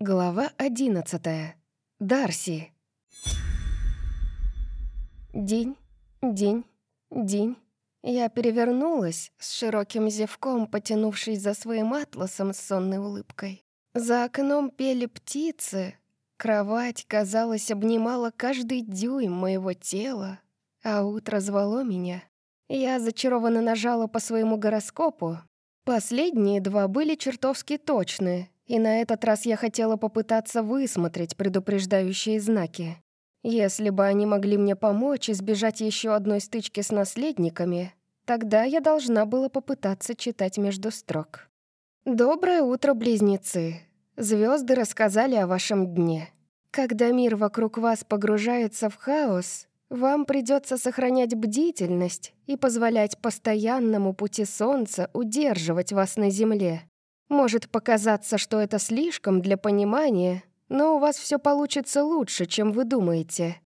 Глава одиннадцатая. Дарси. День, день, день. Я перевернулась с широким зевком, потянувшись за своим атласом с сонной улыбкой. За окном пели птицы. Кровать, казалось, обнимала каждый дюйм моего тела, а утро звало меня. Я зачарованно нажала по своему гороскопу. Последние два были чертовски точные — и на этот раз я хотела попытаться высмотреть предупреждающие знаки. Если бы они могли мне помочь избежать еще одной стычки с наследниками, тогда я должна была попытаться читать между строк. «Доброе утро, близнецы. Звезды рассказали о вашем дне. Когда мир вокруг вас погружается в хаос, вам придется сохранять бдительность и позволять постоянному пути солнца удерживать вас на земле. Может показаться, что это слишком для понимания, но у вас все получится лучше, чем вы думаете.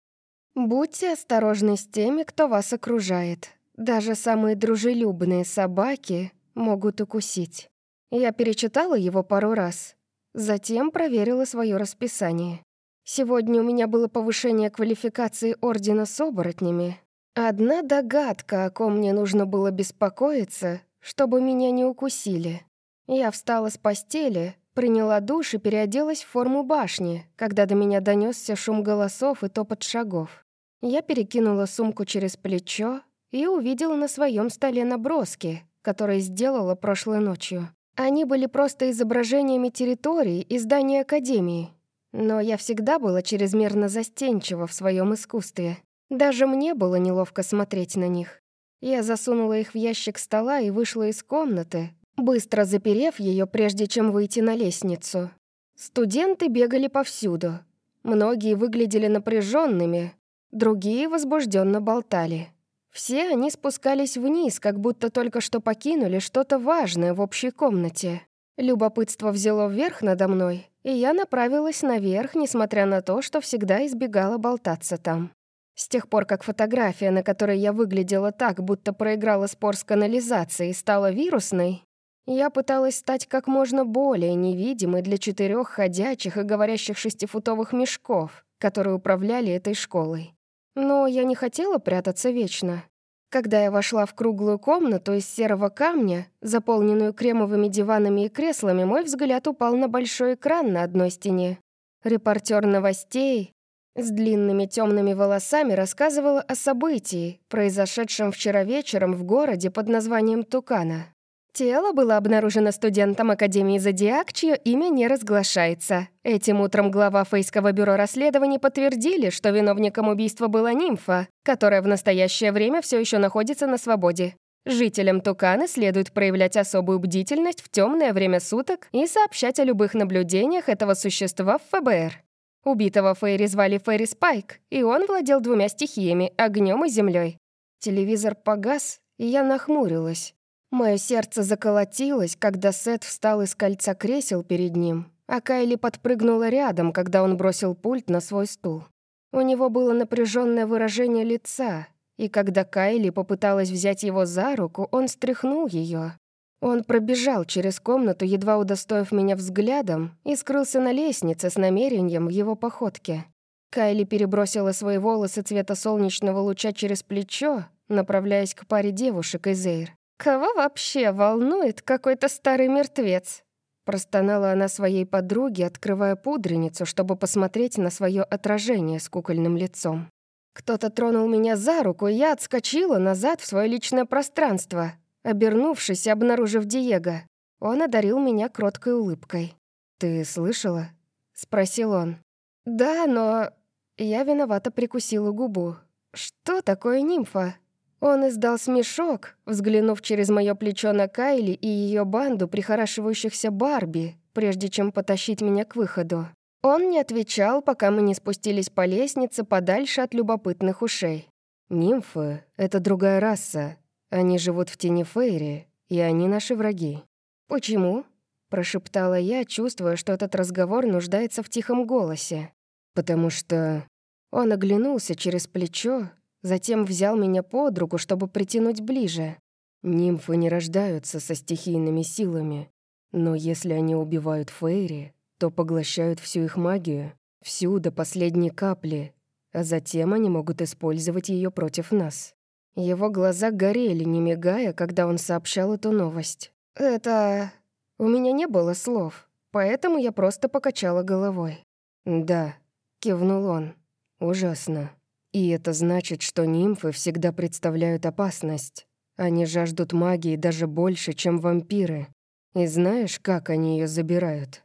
Будьте осторожны с теми, кто вас окружает. Даже самые дружелюбные собаки могут укусить. Я перечитала его пару раз. Затем проверила свое расписание. Сегодня у меня было повышение квалификации Ордена с оборотнями. Одна догадка, о ком мне нужно было беспокоиться, чтобы меня не укусили. Я встала с постели, приняла душ и переоделась в форму башни, когда до меня донесся шум голосов и топот шагов. Я перекинула сумку через плечо и увидела на своем столе наброски, которые сделала прошлой ночью. Они были просто изображениями территории и зданий Академии. Но я всегда была чрезмерно застенчива в своем искусстве. Даже мне было неловко смотреть на них. Я засунула их в ящик стола и вышла из комнаты, быстро заперев ее, прежде чем выйти на лестницу. Студенты бегали повсюду. Многие выглядели напряженными, другие возбужденно болтали. Все они спускались вниз, как будто только что покинули что-то важное в общей комнате. Любопытство взяло вверх надо мной, и я направилась наверх, несмотря на то, что всегда избегала болтаться там. С тех пор, как фотография, на которой я выглядела так, будто проиграла спор с канализацией, стала вирусной, я пыталась стать как можно более невидимой для четырех ходячих и говорящих шестифутовых мешков, которые управляли этой школой. Но я не хотела прятаться вечно. Когда я вошла в круглую комнату из серого камня, заполненную кремовыми диванами и креслами, мой взгляд упал на большой экран на одной стене. Репортер новостей с длинными темными волосами рассказывала о событии, произошедшем вчера вечером в городе под названием Тукана. Тело было обнаружено студентом Академии Зодиак, чье имя не разглашается. Этим утром глава Фейского бюро расследований подтвердили, что виновником убийства была нимфа, которая в настоящее время все еще находится на свободе. Жителям Туканы следует проявлять особую бдительность в темное время суток и сообщать о любых наблюдениях этого существа в ФБР. Убитого Фейри звали Фейри Спайк, и он владел двумя стихиями — огнем и землей. Телевизор погас, и я нахмурилась. Мое сердце заколотилось, когда Сет встал из кольца кресел перед ним, а Кайли подпрыгнула рядом, когда он бросил пульт на свой стул. У него было напряженное выражение лица, и когда Кайли попыталась взять его за руку, он стряхнул ее. Он пробежал через комнату, едва удостоив меня взглядом, и скрылся на лестнице с намерением в его походке. Кайли перебросила свои волосы цвета солнечного луча через плечо, направляясь к паре девушек из Эйр. «Кого вообще волнует какой-то старый мертвец?» Простонала она своей подруге, открывая пудреницу, чтобы посмотреть на свое отражение с кукольным лицом. Кто-то тронул меня за руку, и я отскочила назад в свое личное пространство, обернувшись и обнаружив Диего. Он одарил меня кроткой улыбкой. «Ты слышала?» — спросил он. «Да, но...» Я виновато прикусила губу. «Что такое нимфа?» Он издал смешок, взглянув через мое плечо на Кайли и ее банду прихорашивающихся Барби, прежде чем потащить меня к выходу. Он не отвечал, пока мы не спустились по лестнице подальше от любопытных ушей. «Нимфы — это другая раса. Они живут в тени Фейри, и они наши враги». «Почему?» — прошептала я, чувствуя, что этот разговор нуждается в тихом голосе. «Потому что...» Он оглянулся через плечо, Затем взял меня под руку, чтобы притянуть ближе. Нимфы не рождаются со стихийными силами, но если они убивают Фейри, то поглощают всю их магию, всю до последней капли, а затем они могут использовать ее против нас. Его глаза горели, не мигая, когда он сообщал эту новость. «Это... У меня не было слов, поэтому я просто покачала головой». «Да», — кивнул он, — «ужасно. И это значит, что нимфы всегда представляют опасность. Они жаждут магии даже больше, чем вампиры. И знаешь, как они ее забирают?»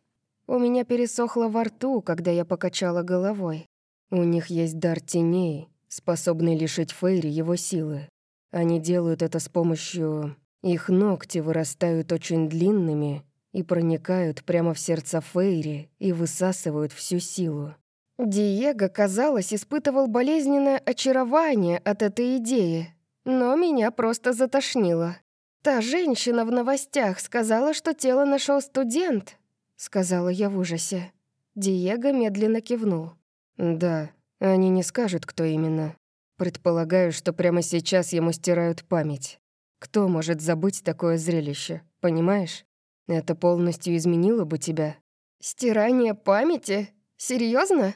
У меня пересохло во рту, когда я покачала головой. У них есть дар теней, способный лишить Фейри его силы. Они делают это с помощью... Их ногти вырастают очень длинными и проникают прямо в сердце Фейри и высасывают всю силу. Диего, казалось, испытывал болезненное очарование от этой идеи, но меня просто затошнило. «Та женщина в новостях сказала, что тело нашел студент», — сказала я в ужасе. Диего медленно кивнул. «Да, они не скажут, кто именно. Предполагаю, что прямо сейчас ему стирают память. Кто может забыть такое зрелище, понимаешь? Это полностью изменило бы тебя». «Стирание памяти? Серьезно?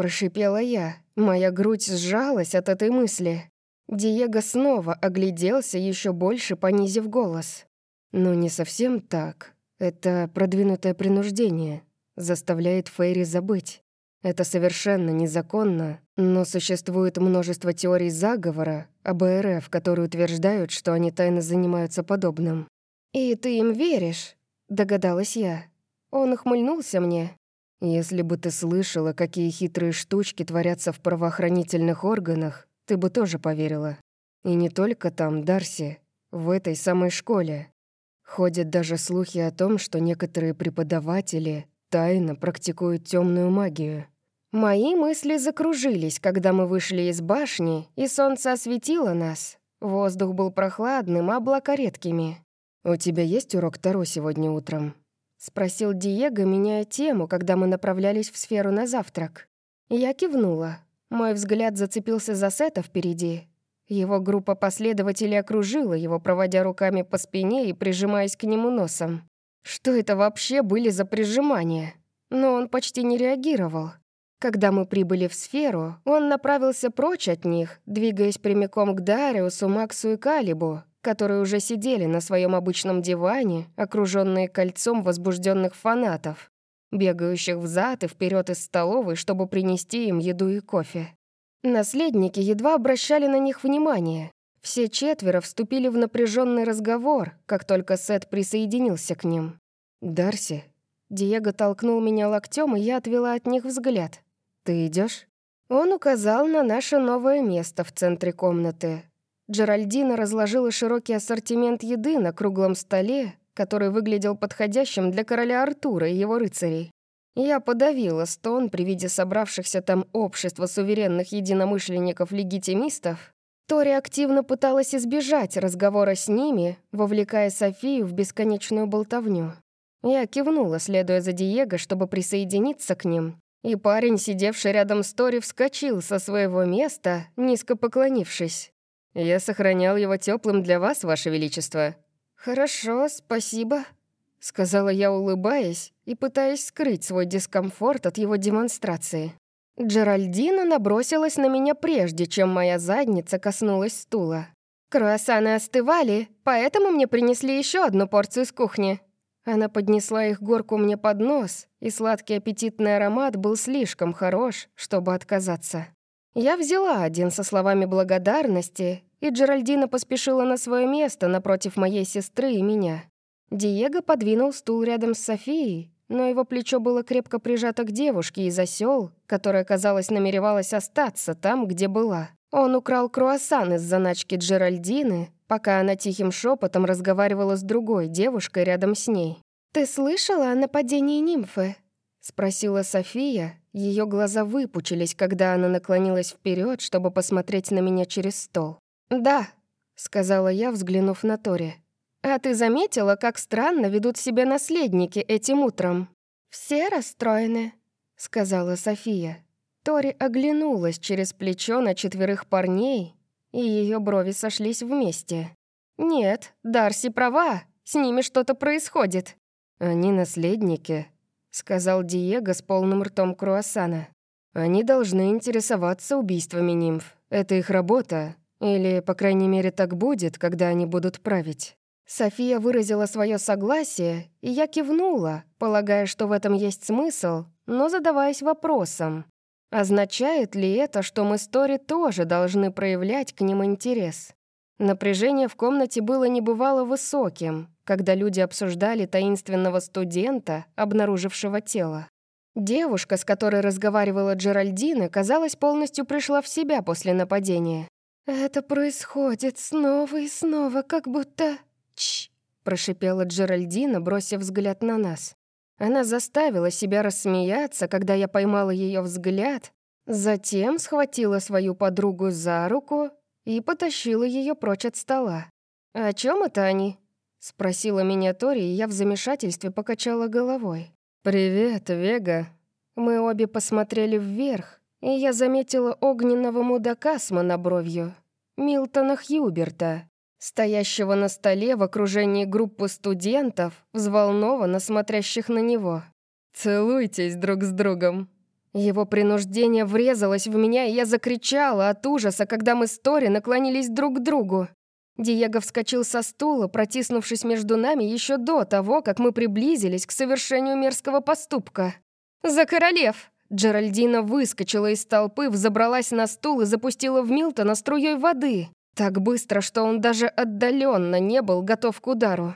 Прошипела я. Моя грудь сжалась от этой мысли. Диего снова огляделся, еще больше понизив голос. «Ну, не совсем так. Это продвинутое принуждение. Заставляет Фейри забыть. Это совершенно незаконно, но существует множество теорий заговора об РФ, которые утверждают, что они тайно занимаются подобным. «И ты им веришь?» — догадалась я. Он ухмыльнулся мне. «Если бы ты слышала, какие хитрые штучки творятся в правоохранительных органах, ты бы тоже поверила. И не только там, Дарси, в этой самой школе. Ходят даже слухи о том, что некоторые преподаватели тайно практикуют темную магию. Мои мысли закружились, когда мы вышли из башни, и солнце осветило нас. Воздух был прохладным, а облака редкими. «У тебя есть урок Таро сегодня утром?» — спросил Диего, меняя тему, когда мы направлялись в сферу на завтрак. Я кивнула. Мой взгляд зацепился за Сета впереди. Его группа последователей окружила его, проводя руками по спине и прижимаясь к нему носом. Что это вообще были за прижимания? Но он почти не реагировал. Когда мы прибыли в сферу, он направился прочь от них, двигаясь прямиком к Дариусу, Максу и Калибу, которые уже сидели на своем обычном диване, окруженные кольцом возбужденных фанатов, бегающих взад и вперед из столовой, чтобы принести им еду и кофе. Наследники едва обращали на них внимание. Все четверо вступили в напряженный разговор, как только Сет присоединился к ним. «Дарси?» Диего толкнул меня локтем, и я отвела от них взгляд. «Ты идешь? Он указал на наше новое место в центре комнаты. Джеральдина разложила широкий ассортимент еды на круглом столе, который выглядел подходящим для короля Артура и его рыцарей. Я подавила стон при виде собравшихся там общества суверенных единомышленников-легитимистов. Тори активно пыталась избежать разговора с ними, вовлекая Софию в бесконечную болтовню. Я кивнула, следуя за Диего, чтобы присоединиться к ним, и парень, сидевший рядом с Тори, вскочил со своего места, низко поклонившись. «Я сохранял его теплым для вас, Ваше Величество». «Хорошо, спасибо», — сказала я, улыбаясь и пытаясь скрыть свой дискомфорт от его демонстрации. Джеральдина набросилась на меня прежде, чем моя задница коснулась стула. «Круассаны остывали, поэтому мне принесли еще одну порцию с кухни». Она поднесла их горку мне под нос, и сладкий аппетитный аромат был слишком хорош, чтобы отказаться. Я взяла один со словами благодарности, и Джеральдина поспешила на свое место напротив моей сестры и меня. Диего подвинул стул рядом с Софией, но его плечо было крепко прижато к девушке из осел, которая, казалось, намеревалась остаться там, где была. Он украл круассан из заначки Джеральдины, пока она тихим шепотом разговаривала с другой девушкой рядом с ней. «Ты слышала о нападении нимфы?» — спросила София. Ее глаза выпучились, когда она наклонилась вперед, чтобы посмотреть на меня через стол. «Да», — сказала я, взглянув на Тори. «А ты заметила, как странно ведут себя наследники этим утром?» «Все расстроены», — сказала София. Тори оглянулась через плечо на четверых парней, и ее брови сошлись вместе. «Нет, Дарси права, с ними что-то происходит». «Они наследники», —— сказал Диего с полным ртом круассана. «Они должны интересоваться убийствами нимф. Это их работа. Или, по крайней мере, так будет, когда они будут править». София выразила свое согласие, и я кивнула, полагая, что в этом есть смысл, но задаваясь вопросом, означает ли это, что мы с Тори тоже должны проявлять к ним интерес? Напряжение в комнате было небывало высоким, когда люди обсуждали таинственного студента, обнаружившего тело. Девушка, с которой разговаривала Джеральдина, казалось, полностью пришла в себя после нападения. «Это происходит снова и снова, как будто...» «Чш!» — прошипела Джеральдина, бросив взгляд на нас. Она заставила себя рассмеяться, когда я поймала ее взгляд, затем схватила свою подругу за руку и потащила ее прочь от стола. «О чем это они?» — спросила меня Тори, и я в замешательстве покачала головой. «Привет, Вега». Мы обе посмотрели вверх, и я заметила огненного мудака с монобровью, Милтона Хьюберта, стоящего на столе в окружении группы студентов, взволнованно смотрящих на него. «Целуйтесь друг с другом». Его принуждение врезалось в меня, и я закричала от ужаса, когда мы с Тори наклонились друг к другу. Диего вскочил со стула, протиснувшись между нами еще до того, как мы приблизились к совершению мерзкого поступка. «За королев!» Джеральдина выскочила из толпы, взобралась на стул и запустила в Милтона струей воды. Так быстро, что он даже отдаленно не был готов к удару.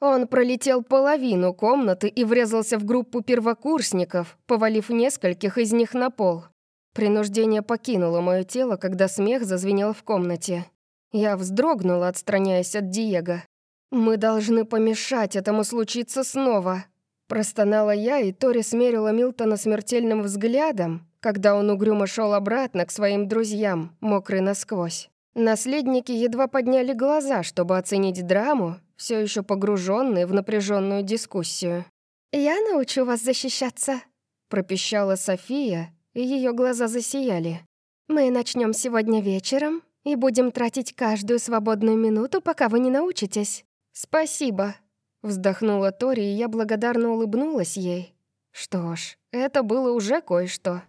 Он пролетел половину комнаты и врезался в группу первокурсников, повалив нескольких из них на пол. Принуждение покинуло мое тело, когда смех зазвенел в комнате. Я вздрогнула, отстраняясь от Диего. «Мы должны помешать этому случиться снова», Простонала я, и Тори смерила Милтона смертельным взглядом, когда он угрюмо шел обратно к своим друзьям, мокрый насквозь. Наследники едва подняли глаза, чтобы оценить драму, все еще погруженные в напряженную дискуссию. «Я научу вас защищаться», — пропищала София, и ее глаза засияли. «Мы начнем сегодня вечером и будем тратить каждую свободную минуту, пока вы не научитесь». «Спасибо», Вздохнула Тори, и я благодарно улыбнулась ей. Что ж, это было уже кое-что.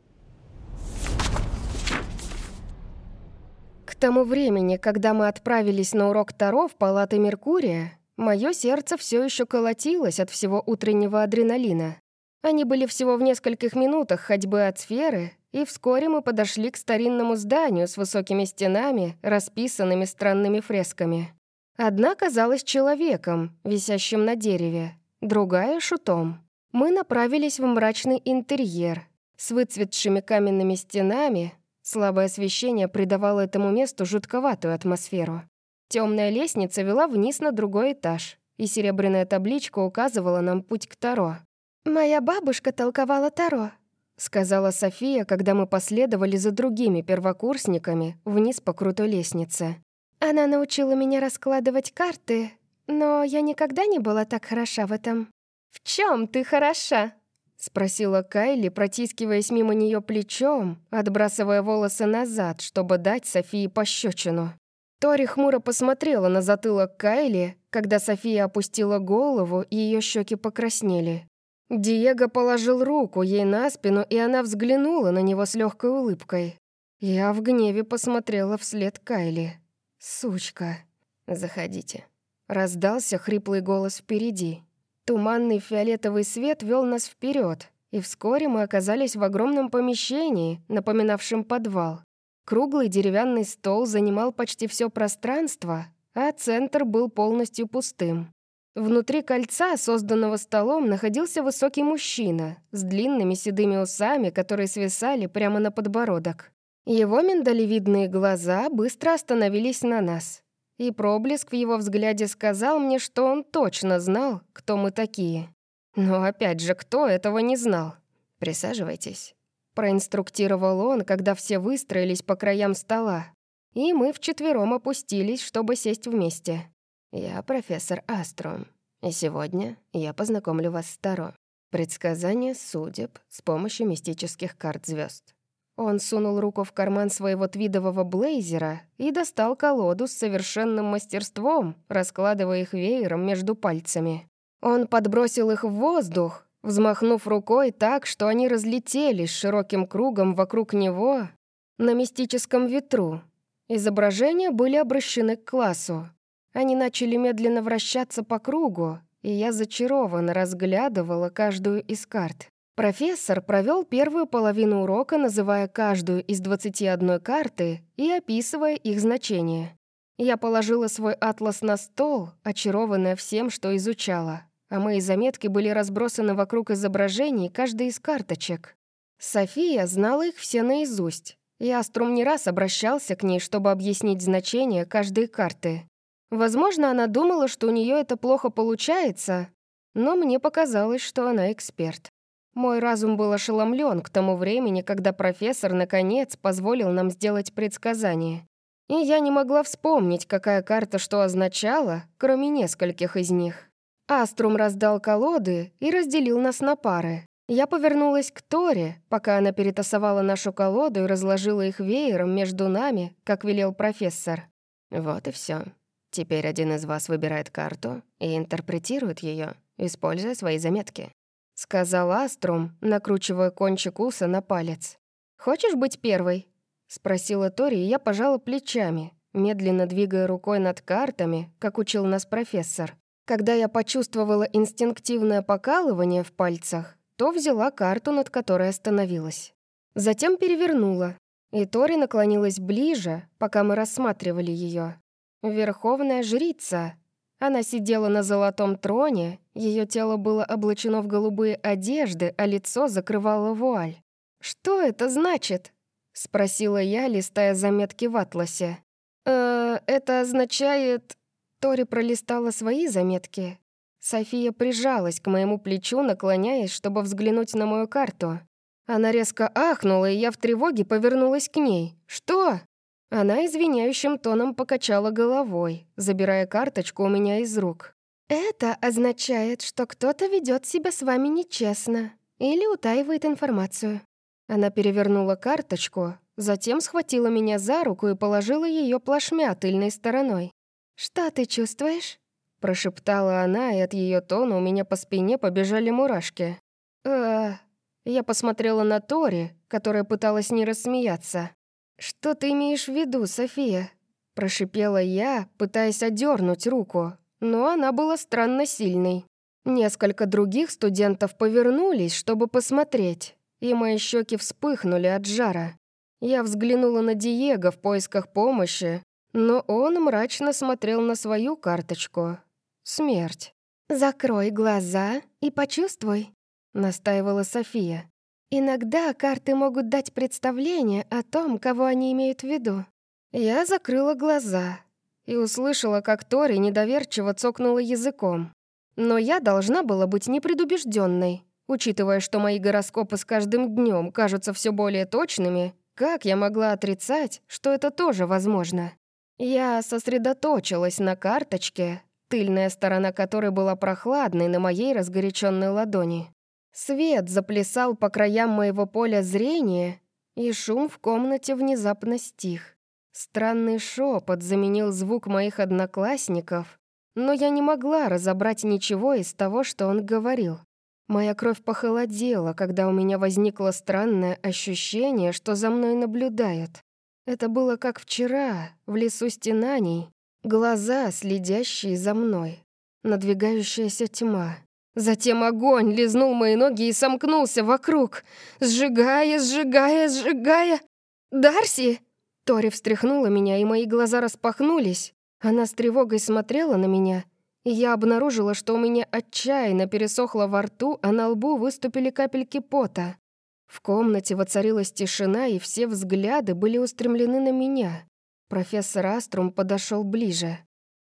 К тому времени, когда мы отправились на урок Таро в палаты Меркурия, мое сердце все еще колотилось от всего утреннего адреналина. Они были всего в нескольких минутах ходьбы от сферы, и вскоре мы подошли к старинному зданию с высокими стенами, расписанными странными фресками. Одна казалась человеком, висящим на дереве, другая — шутом. Мы направились в мрачный интерьер с выцветшими каменными стенами. Слабое освещение придавало этому месту жутковатую атмосферу. Темная лестница вела вниз на другой этаж, и серебряная табличка указывала нам путь к Таро. «Моя бабушка толковала Таро», — сказала София, когда мы последовали за другими первокурсниками вниз по крутой лестнице. Она научила меня раскладывать карты, но я никогда не была так хороша в этом. «В чем ты хороша?» — спросила Кайли, протискиваясь мимо нее плечом, отбрасывая волосы назад, чтобы дать Софии пощечину. Тори хмуро посмотрела на затылок Кайли, когда София опустила голову, и ее щеки покраснели. Диего положил руку ей на спину, и она взглянула на него с легкой улыбкой. Я в гневе посмотрела вслед Кайли. «Сучка!» «Заходите». Раздался хриплый голос впереди. Туманный фиолетовый свет вел нас вперед, и вскоре мы оказались в огромном помещении, напоминавшем подвал. Круглый деревянный стол занимал почти все пространство, а центр был полностью пустым. Внутри кольца, созданного столом, находился высокий мужчина с длинными седыми усами, которые свисали прямо на подбородок. Его миндалевидные глаза быстро остановились на нас, и проблеск в его взгляде сказал мне, что он точно знал, кто мы такие. Но опять же, кто этого не знал? «Присаживайтесь», — проинструктировал он, когда все выстроились по краям стола, и мы вчетвером опустились, чтобы сесть вместе. «Я профессор Астром, и сегодня я познакомлю вас с Таро. Предсказание судеб с помощью мистических карт звезд. Он сунул руку в карман своего твидового блейзера и достал колоду с совершенным мастерством, раскладывая их веером между пальцами. Он подбросил их в воздух, взмахнув рукой так, что они разлетелись широким кругом вокруг него на мистическом ветру. Изображения были обращены к классу. Они начали медленно вращаться по кругу, и я зачарованно разглядывала каждую из карт. Профессор провел первую половину урока, называя каждую из 21 карты и описывая их значение. Я положила свой атлас на стол, очарованная всем, что изучала, а мои заметки были разбросаны вокруг изображений каждой из карточек. София знала их все наизусть, и Аструм не раз обращался к ней, чтобы объяснить значение каждой карты. Возможно, она думала, что у нее это плохо получается, но мне показалось, что она эксперт. Мой разум был ошеломлен к тому времени, когда профессор, наконец, позволил нам сделать предсказание. И я не могла вспомнить, какая карта что означала, кроме нескольких из них. Аструм раздал колоды и разделил нас на пары. Я повернулась к Торе, пока она перетасовала нашу колоду и разложила их веером между нами, как велел профессор. Вот и все. Теперь один из вас выбирает карту и интерпретирует ее, используя свои заметки», — сказал Аструм, накручивая кончик уса на палец. «Хочешь быть первой?» — спросила Тори, и я пожала плечами, медленно двигая рукой над картами, как учил нас профессор. Когда я почувствовала инстинктивное покалывание в пальцах, то взяла карту, над которой остановилась. Затем перевернула, и Тори наклонилась ближе, пока мы рассматривали ее. Верховная жрица. Она сидела на золотом троне, ее тело было облачено в голубые одежды, а лицо закрывало вуаль. «Что это значит?» — спросила я, листая заметки в атласе. «Э, это означает...» Тори пролистала свои заметки. София прижалась к моему плечу, наклоняясь, чтобы взглянуть на мою карту. Она резко ахнула, и я в тревоге повернулась к ней. «Что?» Она извиняющим тоном покачала головой, забирая карточку у меня из рук. «Это означает, что кто-то ведет себя с вами нечестно или утаивает информацию». Она перевернула карточку, затем схватила меня за руку и положила ее плашмя тыльной стороной. «Что ты чувствуешь?» Прошептала она, и от ее тона у меня по спине побежали мурашки. «Э...» Я посмотрела на Тори, которая пыталась не рассмеяться. «Что ты имеешь в виду, София?» Прошипела я, пытаясь одернуть руку, но она была странно сильной. Несколько других студентов повернулись, чтобы посмотреть, и мои щеки вспыхнули от жара. Я взглянула на Диего в поисках помощи, но он мрачно смотрел на свою карточку. Смерть. «Закрой глаза и почувствуй», — настаивала София. Иногда карты могут дать представление о том, кого они имеют в виду. Я закрыла глаза и услышала, как Тори недоверчиво цокнула языком. Но я должна была быть непредубежденной. Учитывая, что мои гороскопы с каждым днем кажутся все более точными, как я могла отрицать, что это тоже возможно? Я сосредоточилась на карточке, тыльная сторона которой была прохладной на моей разгоряченной ладони. Свет заплясал по краям моего поля зрения, и шум в комнате внезапно стих. Странный шепот заменил звук моих одноклассников, но я не могла разобрать ничего из того, что он говорил. Моя кровь похолодела, когда у меня возникло странное ощущение, что за мной наблюдают. Это было как вчера, в лесу стенаний, глаза, следящие за мной, надвигающаяся тьма. Затем огонь лизнул мои ноги и сомкнулся вокруг, сжигая, сжигая, сжигая. «Дарси!» Тори встряхнула меня, и мои глаза распахнулись. Она с тревогой смотрела на меня, и я обнаружила, что у меня отчаянно пересохло во рту, а на лбу выступили капельки пота. В комнате воцарилась тишина, и все взгляды были устремлены на меня. Профессор Аструм подошел ближе.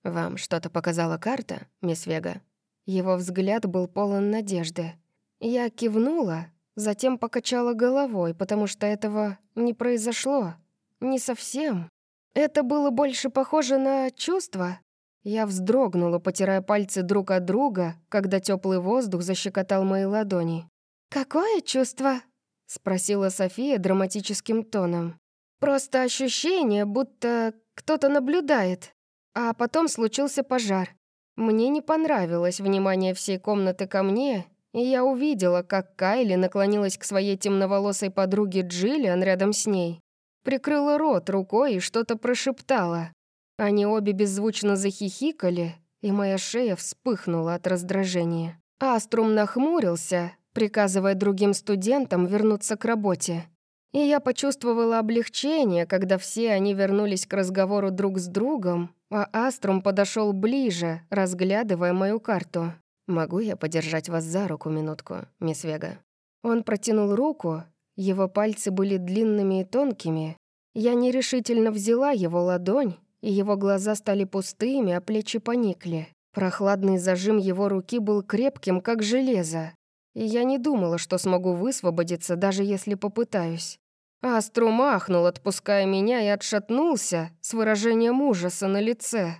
«Вам что-то показала карта, мисс Вега?» Его взгляд был полон надежды. Я кивнула, затем покачала головой, потому что этого не произошло. Не совсем. Это было больше похоже на чувство. Я вздрогнула, потирая пальцы друг от друга, когда теплый воздух защекотал мои ладони. «Какое чувство?» — спросила София драматическим тоном. «Просто ощущение, будто кто-то наблюдает. А потом случился пожар. Мне не понравилось внимание всей комнаты ко мне, и я увидела, как Кайли наклонилась к своей темноволосой подруге Джиллиан рядом с ней, прикрыла рот рукой и что-то прошептала. Они обе беззвучно захихикали, и моя шея вспыхнула от раздражения. Аструм нахмурился, приказывая другим студентам вернуться к работе. И я почувствовала облегчение, когда все они вернулись к разговору друг с другом, а Аструм подошел ближе, разглядывая мою карту. «Могу я подержать вас за руку минутку, мисс Вега?» Он протянул руку, его пальцы были длинными и тонкими. Я нерешительно взяла его ладонь, и его глаза стали пустыми, а плечи поникли. Прохладный зажим его руки был крепким, как железо, и я не думала, что смогу высвободиться, даже если попытаюсь. Астру махнул, отпуская меня, и отшатнулся с выражением ужаса на лице.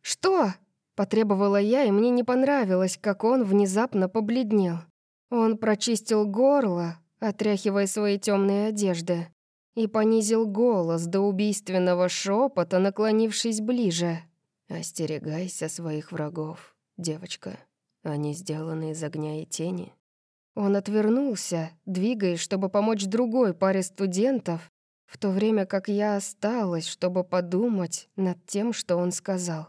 «Что?» – потребовала я, и мне не понравилось, как он внезапно побледнел. Он прочистил горло, отряхивая свои темные одежды, и понизил голос до убийственного шепота, наклонившись ближе. «Остерегайся своих врагов, девочка. Они сделаны из огня и тени. Он отвернулся, двигаясь, чтобы помочь другой паре студентов, в то время как я осталась, чтобы подумать над тем, что он сказал.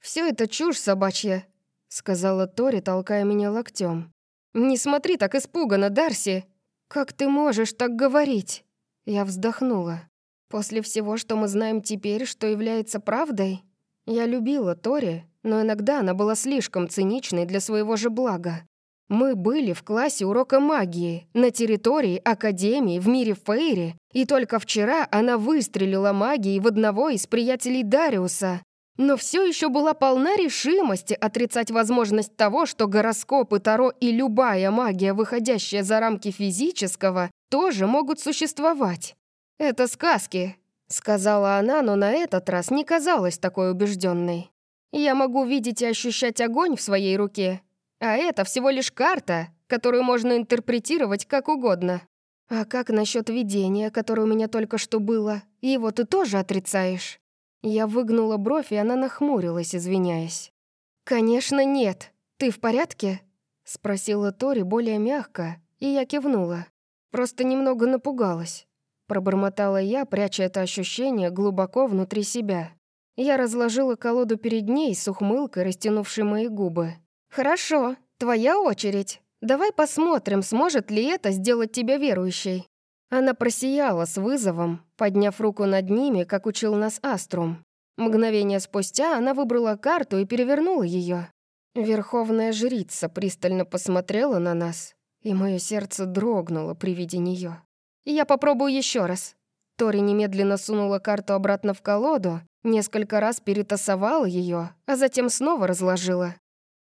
«Всё это чушь собачья», — сказала Тори, толкая меня локтем. «Не смотри так испуганно, Дарси! Как ты можешь так говорить?» Я вздохнула. «После всего, что мы знаем теперь, что является правдой, я любила Тори, но иногда она была слишком циничной для своего же блага. Мы были в классе урока магии, на территории Академии в мире Фейри, и только вчера она выстрелила магией в одного из приятелей Дариуса. Но все еще была полна решимости отрицать возможность того, что гороскопы, Таро и любая магия, выходящая за рамки физического, тоже могут существовать. «Это сказки», — сказала она, но на этот раз не казалась такой убежденной. «Я могу видеть и ощущать огонь в своей руке, а это всего лишь карта, которую можно интерпретировать как угодно. А как насчет видения, которое у меня только что было? Его ты тоже отрицаешь?» Я выгнула бровь, и она нахмурилась, извиняясь. «Конечно, нет. Ты в порядке?» Спросила Тори более мягко, и я кивнула. Просто немного напугалась. Пробормотала я, пряча это ощущение глубоко внутри себя. Я разложила колоду перед ней с ухмылкой, растянувшей мои губы. «Хорошо, твоя очередь. Давай посмотрим, сможет ли это сделать тебя верующей». Она просияла с вызовом, подняв руку над ними, как учил нас Аструм. Мгновение спустя она выбрала карту и перевернула ее. Верховная жрица пристально посмотрела на нас, и мое сердце дрогнуло при виде нее. «Я попробую еще раз». Тори немедленно сунула карту обратно в колоду, несколько раз перетасовала ее, а затем снова разложила.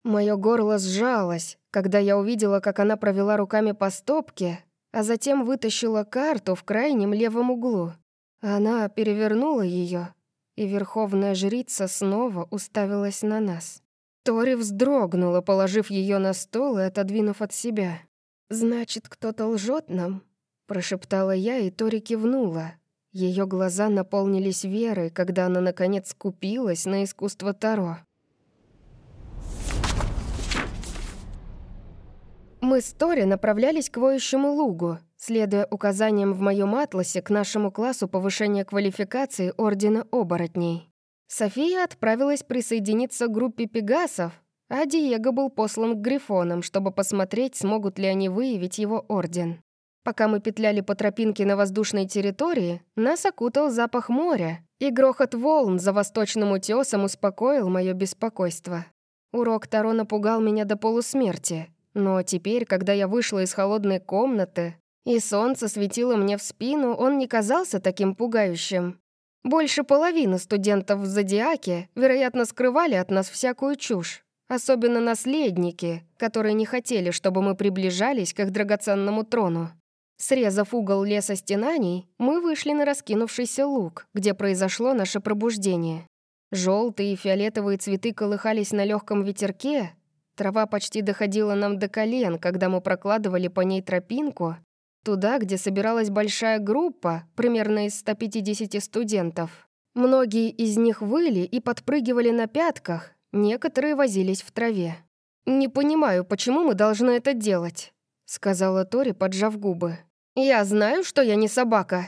Мое горло сжалось, когда я увидела, как она провела руками по стопке, а затем вытащила карту в крайнем левом углу. Она перевернула ее, и верховная жрица снова уставилась на нас. Тори вздрогнула, положив ее на стол и отодвинув от себя. «Значит, кто-то лжет нам?» – прошептала я, и Тори кивнула. Ее глаза наполнились верой, когда она, наконец, купилась на искусство Таро. Мы с Тори направлялись к воющему лугу, следуя указаниям в моем атласе к нашему классу повышения квалификации Ордена Оборотней. София отправилась присоединиться к группе пегасов, а Диего был послан к Грифонам, чтобы посмотреть, смогут ли они выявить его орден. Пока мы петляли по тропинке на воздушной территории, нас окутал запах моря, и грохот волн за восточным утесом успокоил мое беспокойство. Урок Таро напугал меня до полусмерти, но теперь, когда я вышла из холодной комнаты, и солнце светило мне в спину, он не казался таким пугающим. Больше половины студентов в «Зодиаке», вероятно, скрывали от нас всякую чушь. Особенно наследники, которые не хотели, чтобы мы приближались к их драгоценному трону. Срезав угол леса стенаний, мы вышли на раскинувшийся луг, где произошло наше пробуждение. Желтые и фиолетовые цветы колыхались на легком ветерке, Трава почти доходила нам до колен, когда мы прокладывали по ней тропинку, туда, где собиралась большая группа, примерно из 150 студентов. Многие из них выли и подпрыгивали на пятках, некоторые возились в траве. «Не понимаю, почему мы должны это делать», — сказала Тори, поджав губы. «Я знаю, что я не собака».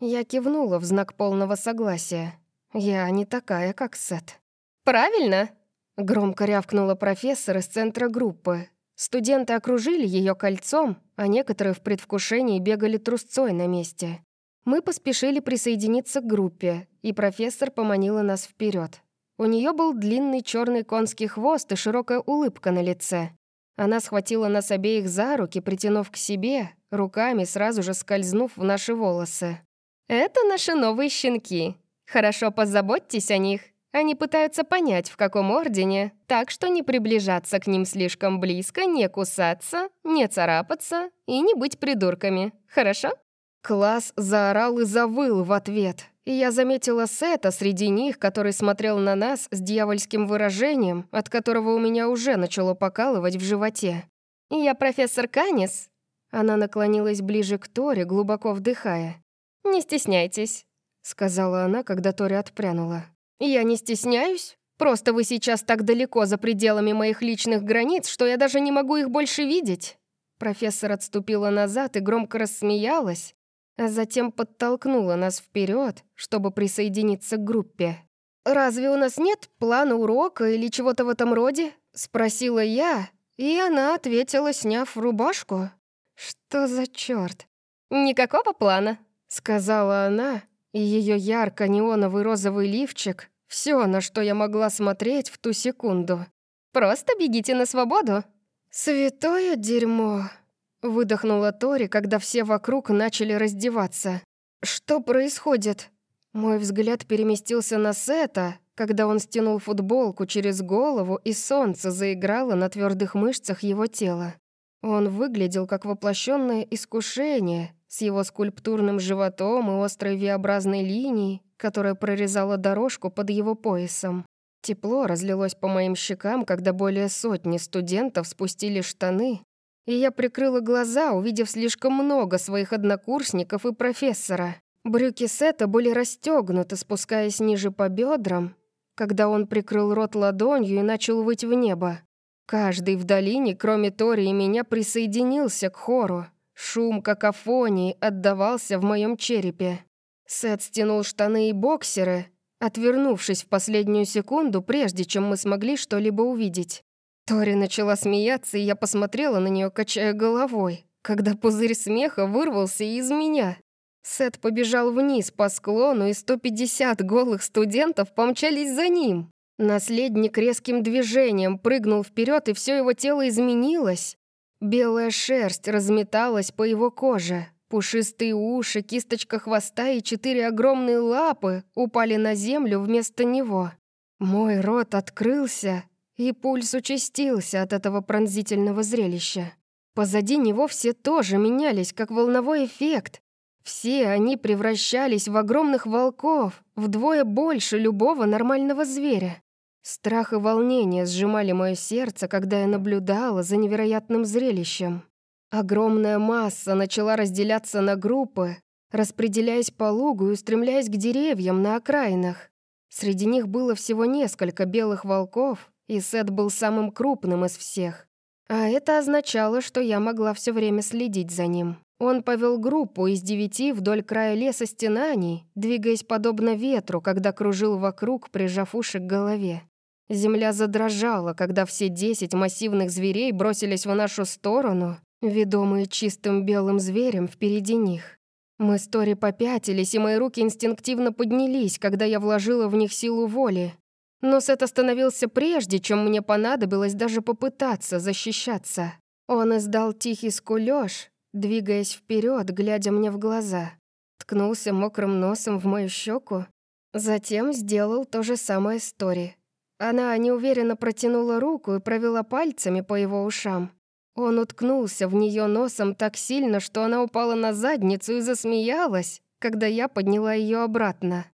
Я кивнула в знак полного согласия. Я не такая, как Сет. «Правильно!» — громко рявкнула профессор из центра группы. Студенты окружили ее кольцом, а некоторые в предвкушении бегали трусцой на месте. Мы поспешили присоединиться к группе, и профессор поманила нас вперед. У нее был длинный черный конский хвост и широкая улыбка на лице. Она схватила нас обеих за руки, притянув к себе, руками сразу же скользнув в наши волосы. «Это наши новые щенки. Хорошо позаботьтесь о них. Они пытаются понять, в каком ордене, так что не приближаться к ним слишком близко, не кусаться, не царапаться и не быть придурками. Хорошо?» Класс заорал и завыл в ответ, и я заметила Сета среди них, который смотрел на нас с дьявольским выражением, от которого у меня уже начало покалывать в животе. «Я профессор Канис». Она наклонилась ближе к Торе, глубоко вдыхая. «Не стесняйтесь», — сказала она, когда Тори отпрянула. «Я не стесняюсь. Просто вы сейчас так далеко за пределами моих личных границ, что я даже не могу их больше видеть». Профессор отступила назад и громко рассмеялась, а затем подтолкнула нас вперед, чтобы присоединиться к группе. «Разве у нас нет плана урока или чего-то в этом роде?» — спросила я, и она ответила, сняв рубашку. «Что за черт? «Никакого плана», — сказала она, ее ярко-неоновый розовый лифчик — все, на что я могла смотреть в ту секунду. «Просто бегите на свободу». «Святое дерьмо», Выдохнула Тори, когда все вокруг начали раздеваться. «Что происходит?» Мой взгляд переместился на Сета, когда он стянул футболку через голову, и солнце заиграло на твердых мышцах его тела. Он выглядел как воплощенное искушение, с его скульптурным животом и острой V-образной линией, которая прорезала дорожку под его поясом. Тепло разлилось по моим щекам, когда более сотни студентов спустили штаны и я прикрыла глаза, увидев слишком много своих однокурсников и профессора. Брюки Сета были расстегнуты, спускаясь ниже по бедрам, когда он прикрыл рот ладонью и начал выть в небо. Каждый в долине, кроме Тори и меня, присоединился к хору. Шум какофонии отдавался в моем черепе. Сет стянул штаны и боксеры, отвернувшись в последнюю секунду, прежде чем мы смогли что-либо увидеть. Тори начала смеяться, и я посмотрела на нее, качая головой, когда пузырь смеха вырвался из меня. Сет побежал вниз по склону, и 150 голых студентов помчались за ним. Наследник резким движением прыгнул вперед, и все его тело изменилось. Белая шерсть разметалась по его коже. Пушистые уши, кисточка хвоста и четыре огромные лапы упали на землю вместо него. Мой рот открылся, и пульс участился от этого пронзительного зрелища. Позади него все тоже менялись, как волновой эффект. Все они превращались в огромных волков, вдвое больше любого нормального зверя. Страх и волнение сжимали мое сердце, когда я наблюдала за невероятным зрелищем. Огромная масса начала разделяться на группы, распределяясь по лугу и устремляясь к деревьям на окраинах. Среди них было всего несколько белых волков, и Сет был самым крупным из всех. А это означало, что я могла все время следить за ним. Он повел группу из девяти вдоль края леса стенаний, двигаясь подобно ветру, когда кружил вокруг, прижав уши к голове. Земля задрожала, когда все десять массивных зверей бросились в нашу сторону, ведомые чистым белым зверем впереди них. Мы с Тори попятились, и мои руки инстинктивно поднялись, когда я вложила в них силу воли. Но Сет остановился прежде, чем мне понадобилось даже попытаться защищаться. Он издал тихий скулёж, двигаясь вперед, глядя мне в глаза. Ткнулся мокрым носом в мою щеку. Затем сделал то же самое с Тори. Она неуверенно протянула руку и провела пальцами по его ушам. Он уткнулся в нее носом так сильно, что она упала на задницу и засмеялась, когда я подняла ее обратно.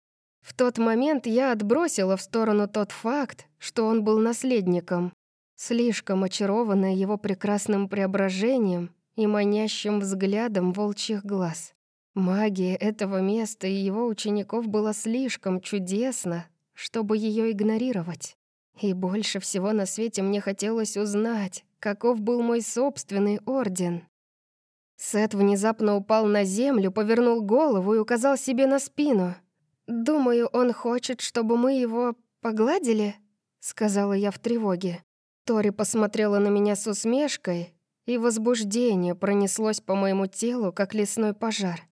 В тот момент я отбросила в сторону тот факт, что он был наследником, слишком очарованная его прекрасным преображением и манящим взглядом волчьих глаз. Магия этого места и его учеников была слишком чудесна, чтобы ее игнорировать. И больше всего на свете мне хотелось узнать, каков был мой собственный орден. Сет внезапно упал на землю, повернул голову и указал себе на спину. «Думаю, он хочет, чтобы мы его погладили?» — сказала я в тревоге. Тори посмотрела на меня с усмешкой, и возбуждение пронеслось по моему телу, как лесной пожар.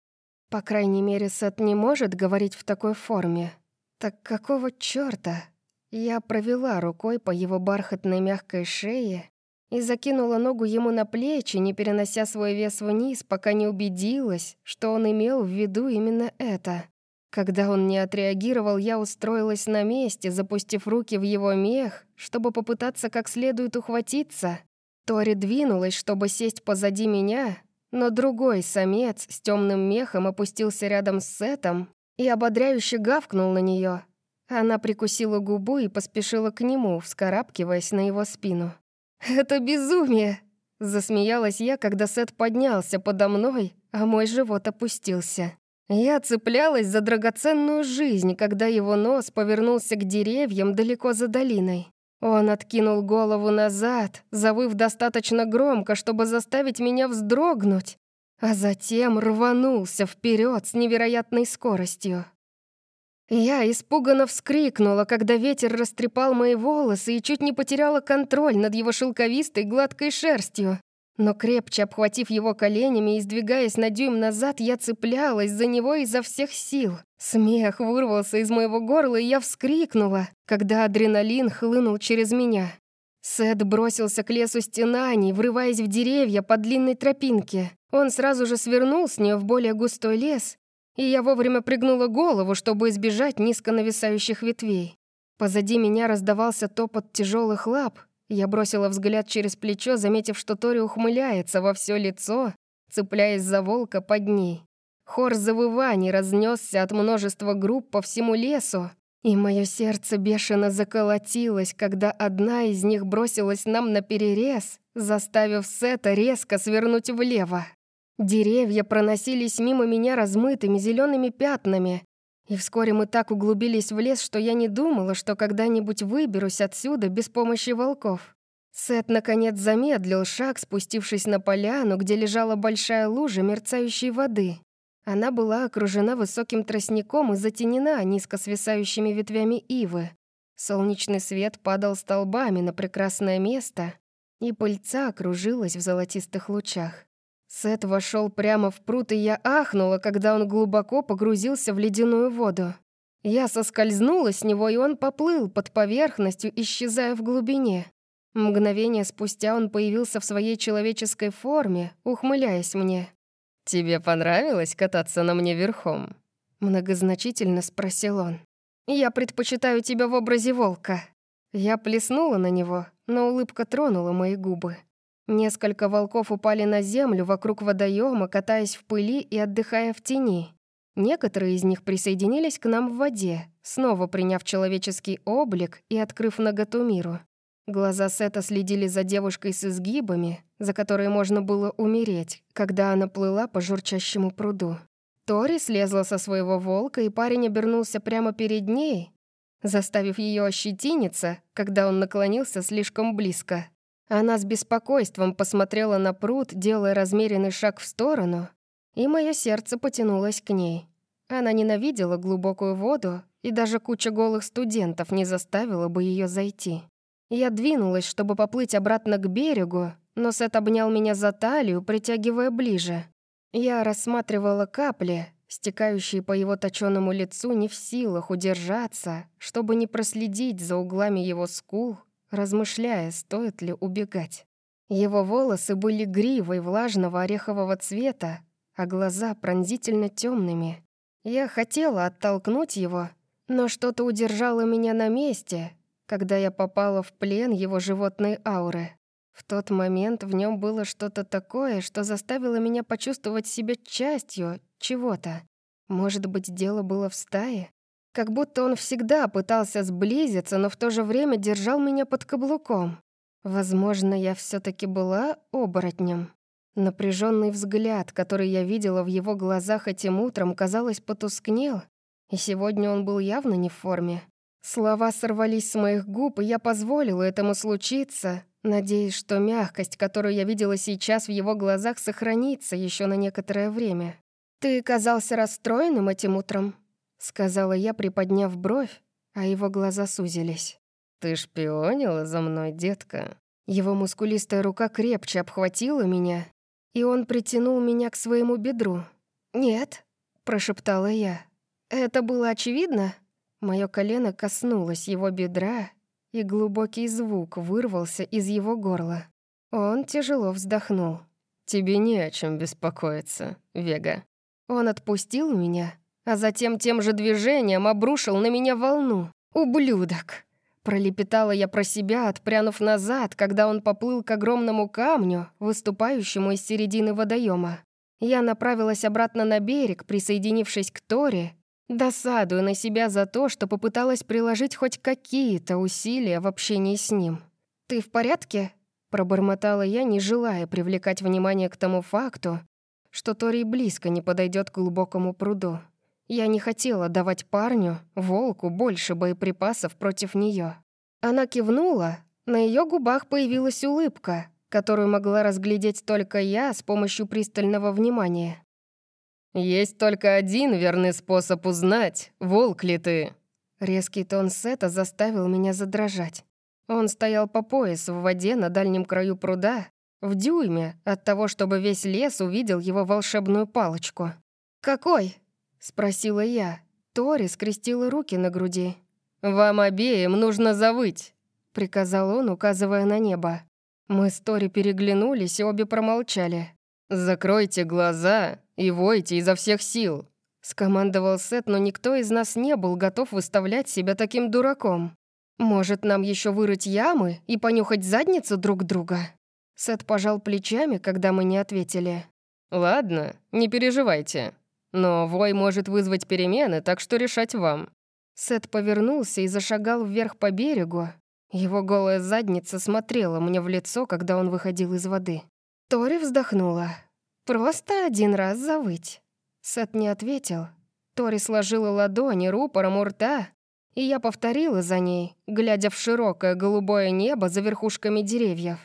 По крайней мере, Сет не может говорить в такой форме. Так какого чёрта? Я провела рукой по его бархатной мягкой шее и закинула ногу ему на плечи, не перенося свой вес вниз, пока не убедилась, что он имел в виду именно это. Когда он не отреагировал, я устроилась на месте, запустив руки в его мех, чтобы попытаться как следует ухватиться. Тори двинулась, чтобы сесть позади меня, но другой самец с темным мехом опустился рядом с Сетом и ободряюще гавкнул на нее. Она прикусила губу и поспешила к нему, вскарабкиваясь на его спину. «Это безумие!» Засмеялась я, когда Сет поднялся подо мной, а мой живот опустился. Я цеплялась за драгоценную жизнь, когда его нос повернулся к деревьям далеко за долиной. Он откинул голову назад, завыв достаточно громко, чтобы заставить меня вздрогнуть, а затем рванулся вперед с невероятной скоростью. Я испуганно вскрикнула, когда ветер растрепал мои волосы и чуть не потеряла контроль над его шелковистой гладкой шерстью. Но крепче обхватив его коленями и сдвигаясь на дюйм назад, я цеплялась за него изо всех сил. Смех вырвался из моего горла, и я вскрикнула, когда адреналин хлынул через меня. Сет бросился к лесу стенаний, врываясь в деревья по длинной тропинке. Он сразу же свернул с нее в более густой лес и я вовремя пригнула голову, чтобы избежать низко нависающих ветвей. Позади меня раздавался топот тяжелых лап. Я бросила взгляд через плечо, заметив, что Тори ухмыляется во все лицо, цепляясь за волка под ней. Хор завываний разнесся от множества групп по всему лесу, и мое сердце бешено заколотилось, когда одна из них бросилась нам на перерез, заставив Сета резко свернуть влево. Деревья проносились мимо меня размытыми зелеными пятнами, и вскоре мы так углубились в лес, что я не думала, что когда-нибудь выберусь отсюда без помощи волков. Сет, наконец, замедлил шаг, спустившись на поляну, где лежала большая лужа мерцающей воды. Она была окружена высоким тростником и затенена низко свисающими ветвями ивы. Солнечный свет падал столбами на прекрасное место, и пыльца окружилась в золотистых лучах. Сет вошел прямо в пруд, и я ахнула, когда он глубоко погрузился в ледяную воду. Я соскользнула с него, и он поплыл под поверхностью, исчезая в глубине. Мгновение спустя он появился в своей человеческой форме, ухмыляясь мне. «Тебе понравилось кататься на мне верхом?» Многозначительно спросил он. «Я предпочитаю тебя в образе волка». Я плеснула на него, но улыбка тронула мои губы. Несколько волков упали на землю вокруг водоема, катаясь в пыли и отдыхая в тени. Некоторые из них присоединились к нам в воде, снова приняв человеческий облик и открыв наготу миру. Глаза Сета следили за девушкой с изгибами, за которые можно было умереть, когда она плыла по журчащему пруду. Тори слезла со своего волка, и парень обернулся прямо перед ней, заставив ее ощетиниться, когда он наклонился слишком близко. Она с беспокойством посмотрела на пруд, делая размеренный шаг в сторону, и мое сердце потянулось к ней. Она ненавидела глубокую воду, и даже куча голых студентов не заставила бы ее зайти. Я двинулась, чтобы поплыть обратно к берегу, но Сет обнял меня за талию, притягивая ближе. Я рассматривала капли, стекающие по его точенному лицу, не в силах удержаться, чтобы не проследить за углами его скул размышляя, стоит ли убегать. Его волосы были гривой влажного орехового цвета, а глаза пронзительно темными. Я хотела оттолкнуть его, но что-то удержало меня на месте, когда я попала в плен его животной ауры. В тот момент в нем было что-то такое, что заставило меня почувствовать себя частью чего-то. Может быть, дело было в стае? Как будто он всегда пытался сблизиться, но в то же время держал меня под каблуком. Возможно, я все таки была оборотнем. Напряженный взгляд, который я видела в его глазах этим утром, казалось, потускнел, и сегодня он был явно не в форме. Слова сорвались с моих губ, и я позволила этому случиться, надеясь, что мягкость, которую я видела сейчас в его глазах, сохранится еще на некоторое время. «Ты казался расстроенным этим утром?» — сказала я, приподняв бровь, а его глаза сузились. «Ты шпионила за мной, детка?» Его мускулистая рука крепче обхватила меня, и он притянул меня к своему бедру. «Нет», — прошептала я. «Это было очевидно?» Моё колено коснулось его бедра, и глубокий звук вырвался из его горла. Он тяжело вздохнул. «Тебе не о чем беспокоиться, Вега». Он отпустил меня, а затем тем же движением обрушил на меня волну. «Ублюдок!» Пролепетала я про себя, отпрянув назад, когда он поплыл к огромному камню, выступающему из середины водоема. Я направилась обратно на берег, присоединившись к Торе, досадуя на себя за то, что попыталась приложить хоть какие-то усилия в общении с ним. «Ты в порядке?» — пробормотала я, не желая привлекать внимание к тому факту, что Тори близко не подойдет к глубокому пруду. Я не хотела давать парню, волку, больше боеприпасов против нее. Она кивнула, на ее губах появилась улыбка, которую могла разглядеть только я с помощью пристального внимания. «Есть только один верный способ узнать, волк ли ты». Резкий тон Сета заставил меня задрожать. Он стоял по пояс в воде на дальнем краю пруда, в дюйме от того, чтобы весь лес увидел его волшебную палочку. «Какой?» Спросила я. Тори скрестила руки на груди. «Вам обеим нужно завыть», — приказал он, указывая на небо. Мы с Тори переглянулись и обе промолчали. «Закройте глаза и войте изо всех сил», — скомандовал Сет, но никто из нас не был готов выставлять себя таким дураком. «Может, нам еще вырыть ямы и понюхать задницу друг друга?» Сет пожал плечами, когда мы не ответили. «Ладно, не переживайте. Но вой может вызвать перемены, так что решать вам». Сет повернулся и зашагал вверх по берегу. Его голая задница смотрела мне в лицо, когда он выходил из воды. Тори вздохнула. «Просто один раз завыть». Сет не ответил. Тори сложила ладони рупором у рта, и я повторила за ней, глядя в широкое голубое небо за верхушками деревьев.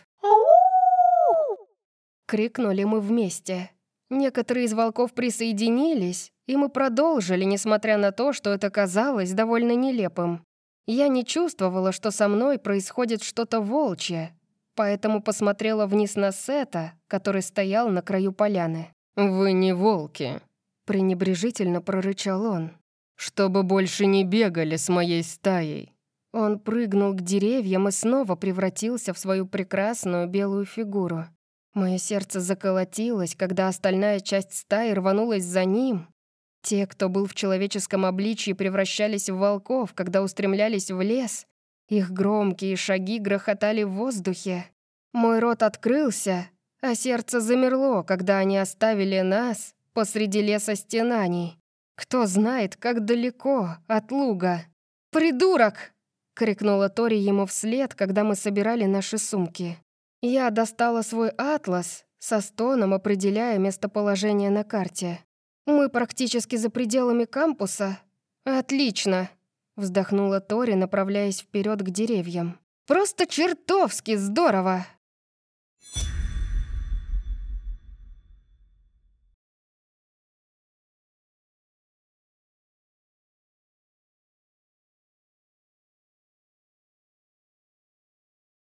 Крикнули мы вместе. Некоторые из волков присоединились, и мы продолжили, несмотря на то, что это казалось довольно нелепым. Я не чувствовала, что со мной происходит что-то волчье, поэтому посмотрела вниз на Сета, который стоял на краю поляны. «Вы не волки», — пренебрежительно прорычал он. «Чтобы больше не бегали с моей стаей». Он прыгнул к деревьям и снова превратился в свою прекрасную белую фигуру. Мое сердце заколотилось, когда остальная часть стаи рванулась за ним. Те, кто был в человеческом обличье, превращались в волков, когда устремлялись в лес. Их громкие шаги грохотали в воздухе. Мой рот открылся, а сердце замерло, когда они оставили нас посреди леса стенаний. Кто знает, как далеко от луга. «Придурок!» — крикнула Тори ему вслед, когда мы собирали наши сумки. Я достала свой атлас, со стоном определяя местоположение на карте. «Мы практически за пределами кампуса». «Отлично!» — вздохнула Тори, направляясь вперед к деревьям. «Просто чертовски здорово!»